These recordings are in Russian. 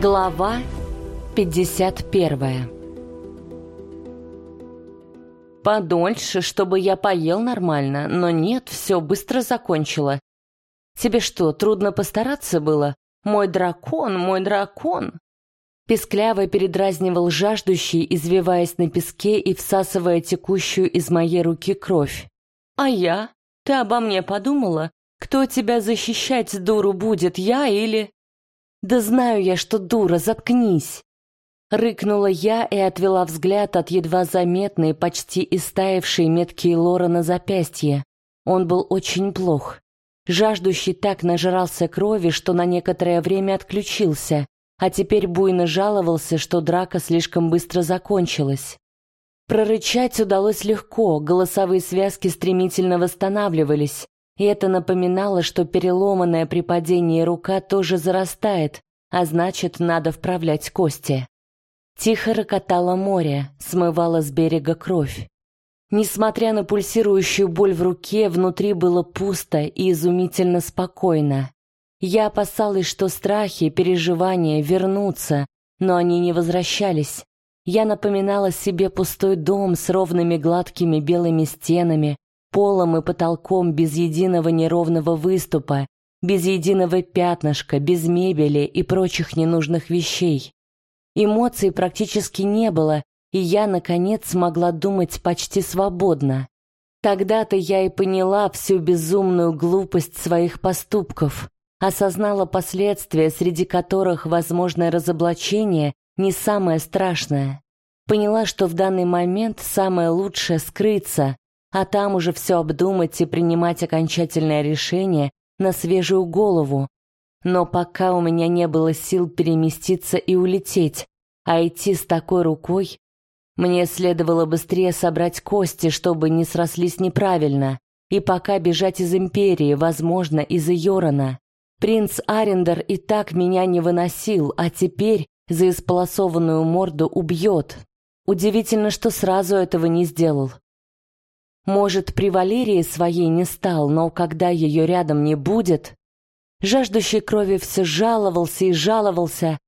Глава 51 Подольше, чтобы я поел нормально, но нет, все быстро закончила. Тебе что, трудно постараться было? Мой дракон, мой дракон. Пескляво передразнивал жаждущий, извиваясь на песке и всасывая текущую из моей руки кровь. А я? Ты обо мне подумала? Кто тебя защищать, дуру, будет, я или... «Да знаю я, что дура, заткнись!» Рыкнула я и отвела взгляд от едва заметной, почти истаившей метки Лора на запястье. Он был очень плох. Жаждущий так нажрался крови, что на некоторое время отключился, а теперь буйно жаловался, что драка слишком быстро закончилась. Прорычать удалось легко, голосовые связки стремительно восстанавливались, и это напоминало, что переломанная при падении рука тоже зарастает, а значит, надо вправлять кости. Тихо рокотало море, смывало с берега кровь. Несмотря на пульсирующую боль в руке, внутри было пусто и изумительно спокойно. Я опасалась, что страхи, переживания вернутся, но они не возвращались. Я напоминала себе пустой дом с ровными гладкими белыми стенами, полом и потолком без единого неровного выступа, без единого пятнышка, без мебели и прочих ненужных вещей. Эмоций практически не было, и я, наконец, смогла думать почти свободно. Тогда-то я и поняла всю безумную глупость своих поступков, осознала последствия, среди которых возможное разоблачение не самое страшное. Поняла, что в данный момент самое лучшее скрыться, а там уже все обдумать и принимать окончательное решение на свежую голову. Но пока у меня не было сил переместиться и улететь, а идти с такой рукой, мне следовало быстрее собрать кости, чтобы не срослись неправильно, и пока бежать из Империи, возможно, из Йорона. Принц Арендер и так меня не выносил, а теперь за исполосованную морду убьет. Удивительно, что сразу этого не сделал. Может, при Валерии своей не стал, но когда ее рядом не будет... Жаждущий крови все жаловался и жаловался,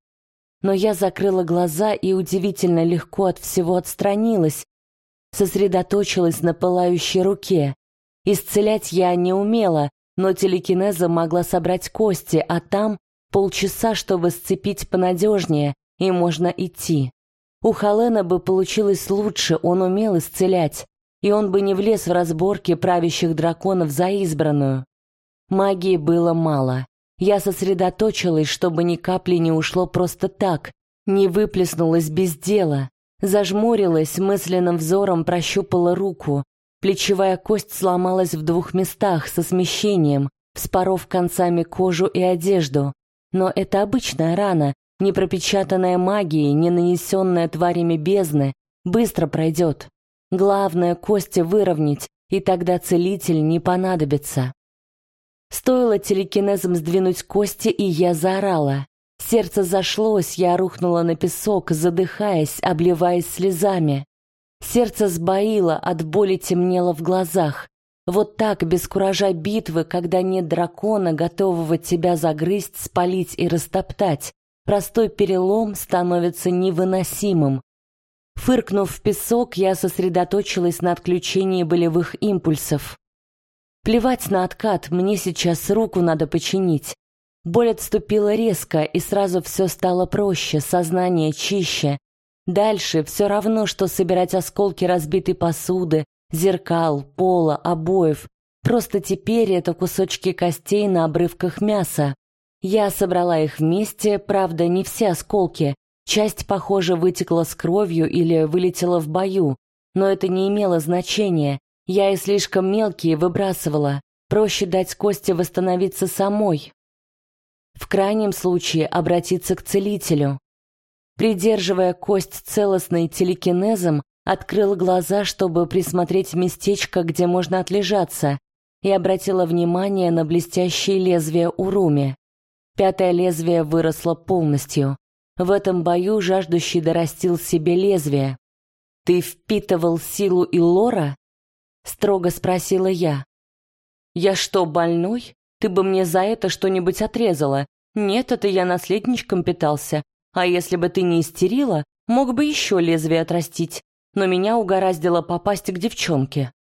но я закрыла глаза и удивительно легко от всего отстранилась, сосредоточилась на пылающей руке. Исцелять я не умела, но телекинезом могла собрать кости, а там полчаса, чтобы сцепить понадежнее, и можно идти. У Халена бы получилось лучше, он умел исцелять и он бы не влез в разборки правящих драконов за избранную. Магии было мало. Я сосредоточилась, чтобы ни капли не ушло просто так, не выплеснулось без дела. Зажмурилась, мысленным взором прощупала руку. Плечевая кость сломалась в двух местах со смещением, вспоров концами кожу и одежду. Но это обычная рана, не пропечатанная магией, не нанесенная тварями бездны, быстро пройдет. Главное кости выровнять, и тогда целитель не понадобится. Стоило телекинезом сдвинуть кости, и я заорала. Сердце зашлось, я рухнула на песок, задыхаясь, обливаясь слезами. Сердце сбоило, от боли темнело в глазах. Вот так, без куража битвы, когда нет дракона, готового тебя загрызть, спалить и растоптать, простой перелом становится невыносимым. Фыркнув в песок, я сосредоточилась на отключении болевых импульсов. Плевать на откат, мне сейчас руку надо починить. Боль отступила резко, и сразу все стало проще, сознание чище. Дальше все равно, что собирать осколки разбитой посуды, зеркал, пола, обоев. Просто теперь это кусочки костей на обрывках мяса. Я собрала их вместе, правда, не все осколки, Часть, похоже, вытекла с кровью или вылетела в бою, но это не имело значения. Я и слишком мелкие выбрасывала. Проще дать кости восстановиться самой. В крайнем случае обратиться к целителю. Придерживая кость целостной телекинезом, открыла глаза, чтобы присмотреть местечко, где можно отлежаться, и обратила внимание на блестящее лезвие Уруми. Пятое лезвие выросло полностью. В этом бою жаждущий дорастил себе лезвие. «Ты впитывал силу Илора?» — строго спросила я. «Я что, больной? Ты бы мне за это что-нибудь отрезала. Нет, это я наследничком питался. А если бы ты не истерила, мог бы еще лезвие отрастить. Но меня угораздило попасть к девчонке.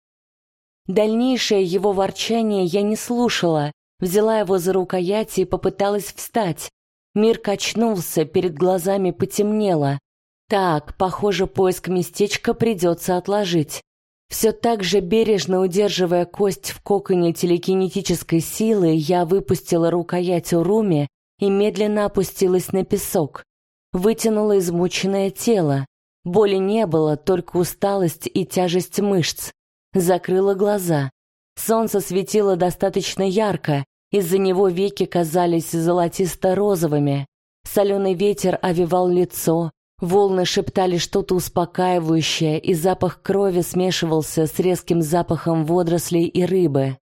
Дальнейшее его ворчание я не слушала, взяла его за рукоять и попыталась встать. Мир качнулся, перед глазами потемнело. Так, похоже, поиск местечка придется отложить. Все так же бережно удерживая кость в коконе телекинетической силы, я выпустила рукоять у Руми и медленно опустилась на песок. Вытянула измученное тело. Боли не было, только усталость и тяжесть мышц. Закрыла глаза. Солнце светило достаточно ярко, из-за него веки казались золотисто-розовыми. Соленый ветер овивал лицо, Волны шептали что-то успокаивающее, и запах крови смешивался с резким запахом водорослей и рыбы.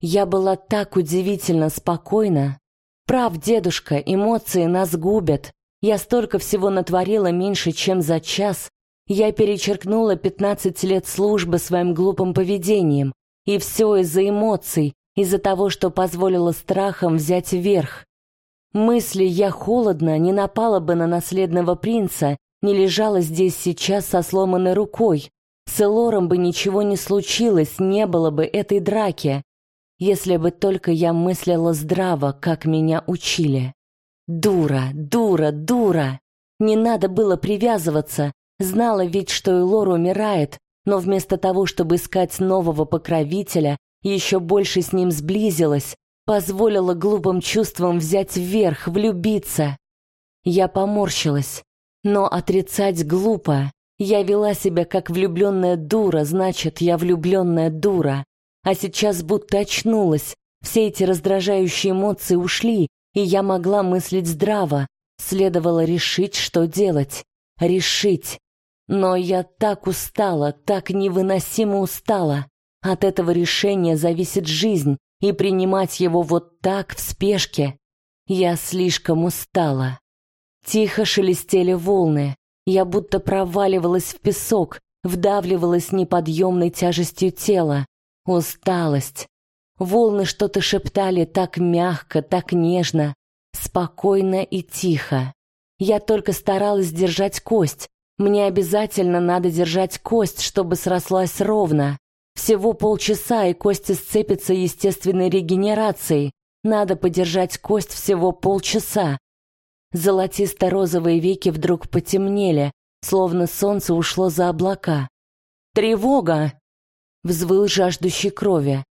Я была так удивительно спокойна. Прав, дедушка, эмоции нас губят. Я столько всего натворила меньше, чем за час. Я перечеркнула 15 лет службы своим глупым поведением. И все из-за эмоций, из-за того, что позволила страхам взять верх. Мысли «я холодно» не напала бы на наследного принца, не лежала здесь сейчас со сломанной рукой. С Элором бы ничего не случилось, не было бы этой драки. Если бы только я мыслила здраво, как меня учили. Дура, дура, дура. Не надо было привязываться. Знала ведь, что Элор умирает, но вместо того, чтобы искать нового покровителя, еще больше с ним сблизилась, позволила глупым чувствам взять вверх, влюбиться. Я поморщилась, но отрицать глупо. Я вела себя как влюбленная дура, значит, я влюбленная дура. А сейчас будто очнулась, все эти раздражающие эмоции ушли, и я могла мыслить здраво. Следовало решить, что делать. Решить. Но я так устала, так невыносимо устала. От этого решения зависит жизнь, и принимать его вот так в спешке. Я слишком устала. Тихо шелестели волны. Я будто проваливалась в песок, вдавливалась неподъемной тяжестью тела. Усталость. Волны что-то шептали так мягко, так нежно, спокойно и тихо. Я только старалась держать кость. Мне обязательно надо держать кость, чтобы срослась ровно. Всего полчаса, и кости сцепятся естественной регенерацией. Надо подержать кость всего полчаса. Золотисто-розовые веки вдруг потемнели, словно солнце ушло за облака. «Тревога!» — взвыл жаждущий крови.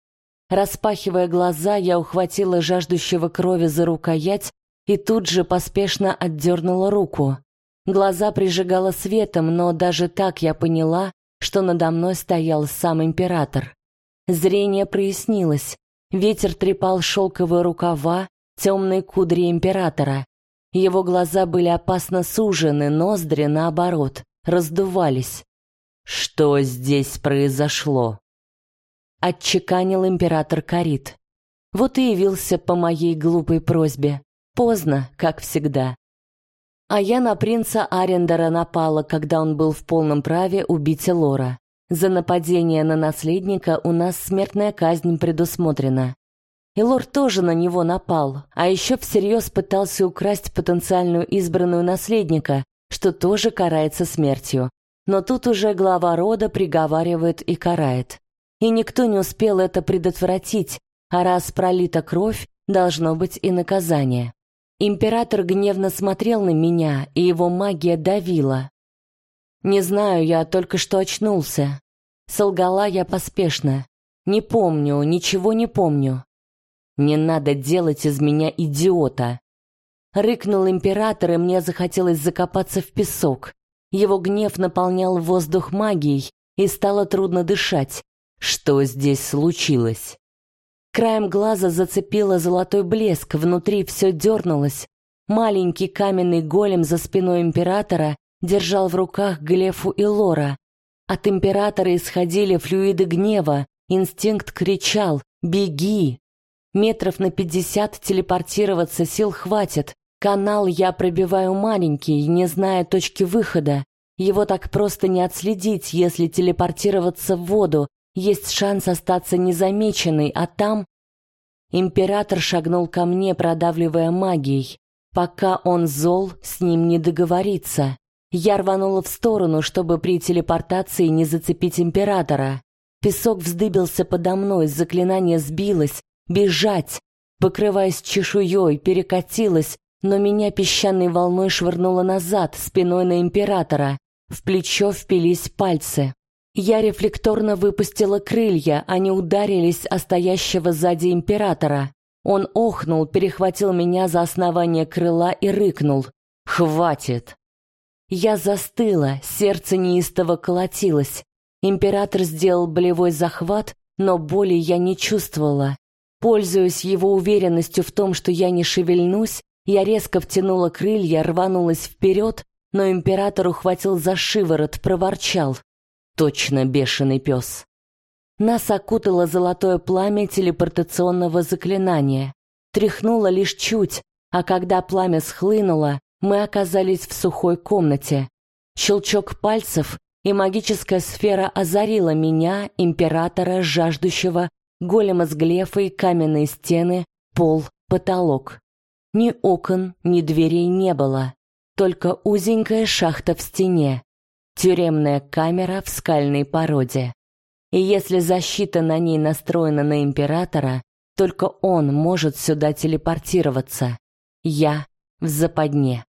Распахивая глаза, я ухватила жаждущего крови за рукоять и тут же поспешно отдернула руку. Глаза прижигало светом, но даже так я поняла, что надо мной стоял сам император. Зрение прояснилось. Ветер трепал шелковые рукава, темные кудри императора. Его глаза были опасно сужены, ноздри, наоборот, раздувались. «Что здесь произошло?» Отчеканил император Карит. Вот и явился по моей глупой просьбе. Поздно, как всегда. А я на принца Арендера напала, когда он был в полном праве убить Лора. За нападение на наследника у нас смертная казнь предусмотрена. И Лор тоже на него напал, а еще всерьез пытался украсть потенциальную избранную наследника, что тоже карается смертью. Но тут уже глава рода приговаривает и карает. И никто не успел это предотвратить, а раз пролита кровь, должно быть и наказание. Император гневно смотрел на меня, и его магия давила. Не знаю, я только что очнулся. Солгала я поспешно. Не помню, ничего не помню. Не надо делать из меня идиота. Рыкнул император, и мне захотелось закопаться в песок. Его гнев наполнял воздух магией, и стало трудно дышать. Что здесь случилось? Краем глаза зацепило золотой блеск, внутри все дернулось. Маленький каменный голем за спиной императора держал в руках Глефу и Лора. От императора исходили флюиды гнева, инстинкт кричал «Беги!». Метров на пятьдесят телепортироваться сил хватит. Канал я пробиваю маленький, не зная точки выхода. Его так просто не отследить, если телепортироваться в воду, есть шанс остаться незамеченной, а там... Император шагнул ко мне, продавливая магией. Пока он зол, с ним не договориться. Я рванула в сторону, чтобы при телепортации не зацепить императора. Песок вздыбился подо мной, заклинание сбилось. Бежать! Покрываясь чешуей, перекатилась, но меня песчаной волной швырнуло назад, спиной на императора. В плечо впились пальцы. Я рефлекторно выпустила крылья, они ударились о стоящего сзади императора. Он охнул, перехватил меня за основание крыла и рыкнул. «Хватит!» Я застыла, сердце неистово колотилось. Император сделал болевой захват, но боли я не чувствовала. Пользуясь его уверенностью в том, что я не шевельнусь, я резко втянула крылья, рванулась вперед, но император ухватил за шиворот, проворчал. Точно бешеный пес. Нас окутало золотое пламя телепортационного заклинания. Тряхнуло лишь чуть, а когда пламя схлынуло, мы оказались в сухой комнате. Щелчок пальцев, и магическая сфера озарила меня, императора, жаждущего, голема с глефой, каменные стены, пол, потолок. Ни окон, ни дверей не было, только узенькая шахта в стене, тюремная камера в скальной породе. И если защита на ней настроена на императора, только он может сюда телепортироваться. Я в западне.